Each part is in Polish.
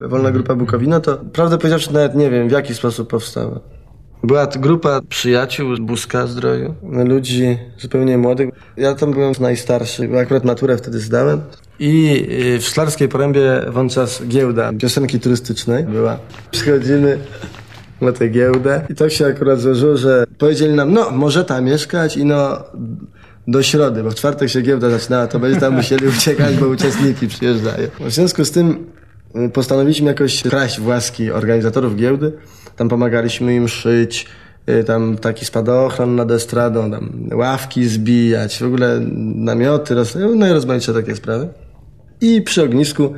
Wolna Grupa Bukowina to, prawdę powiedziawszy, nawet nie wiem, w jaki sposób powstała. Była to grupa przyjaciół z Buzka Zdroju, ludzi zupełnie młodych. Ja tam byłem najstarszy, bo akurat maturę wtedy zdałem. I y, w Szklarskiej Porębie wówczas giełda piosenki turystycznej była. Przychodzimy na tę giełdę i tak się akurat złożyło, że powiedzieli nam, no może tam mieszkać i no do środy, bo w czwartek się giełda zaczynała, to będzie tam musieli uciekać, bo uczestniki przyjeżdżają. W związku z tym postanowiliśmy jakoś kraść w łaski organizatorów giełdy. Tam pomagaliśmy im szyć, y, tam taki spadochron nad estradą, tam ławki zbijać, w ogóle namioty, roz- no i rozmaite takie sprawy. I przy ognisku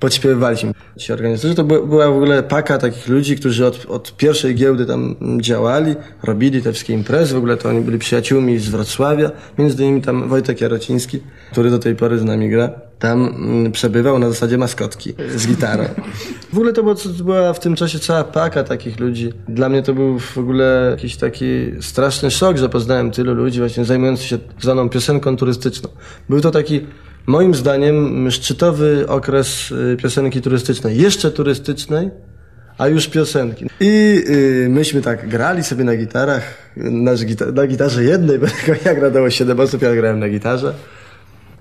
podśpiewywaliśmy. Ci organizatorzy to by- była w ogóle paka takich ludzi, którzy od, od pierwszej giełdy tam działali, robili te wszystkie imprezy, w ogóle to oni byli przyjaciółmi z Wrocławia, między innymi tam Wojtek Jarociński, który do tej pory z nami gra, tam mm, przebywał na zasadzie maskotki z gitarą. W ogóle to, było, to była w tym czasie cała paka takich ludzi. Dla mnie to był w ogóle jakiś taki straszny szok, że poznałem tylu ludzi właśnie zajmujących się zwaną piosenką turystyczną. Był to taki Moim zdaniem szczytowy okres y, piosenki turystycznej, jeszcze turystycznej, a już piosenki. I y, myśmy tak grali sobie na gitarach, na, gita na gitarze jednej, bo tylko ja gradało 7 osób, ja grałem na gitarze.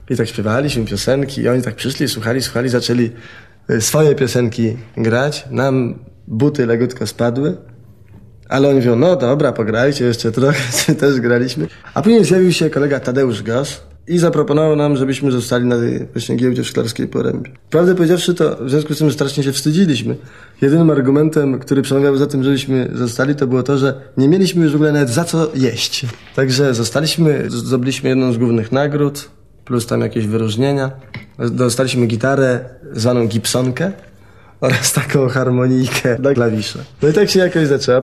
I tak śpiewaliśmy piosenki i oni tak przyszli, słuchali, słuchali, zaczęli y, swoje piosenki grać. Nam buty legutko spadły. Ale oni mówią, no dobra, pograjcie jeszcze trochę, też graliśmy. A później zjawił się kolega Tadeusz Gos i zaproponował nam, żebyśmy zostali na tej właśnie giełdzie w Szklarskiej Porębie. Prawdę powiedziawszy to, w związku z tym strasznie się wstydziliśmy. Jedynym argumentem, który przemawiał za tym, żebyśmy zostali, to było to, że nie mieliśmy już w ogóle nawet za co jeść. Także zostaliśmy, zdobyliśmy jedną z głównych nagród, plus tam jakieś wyróżnienia. Dostaliśmy gitarę zwaną Gibsonkę oraz taką harmonijkę na klawisze. No i tak się jakoś zaczęło.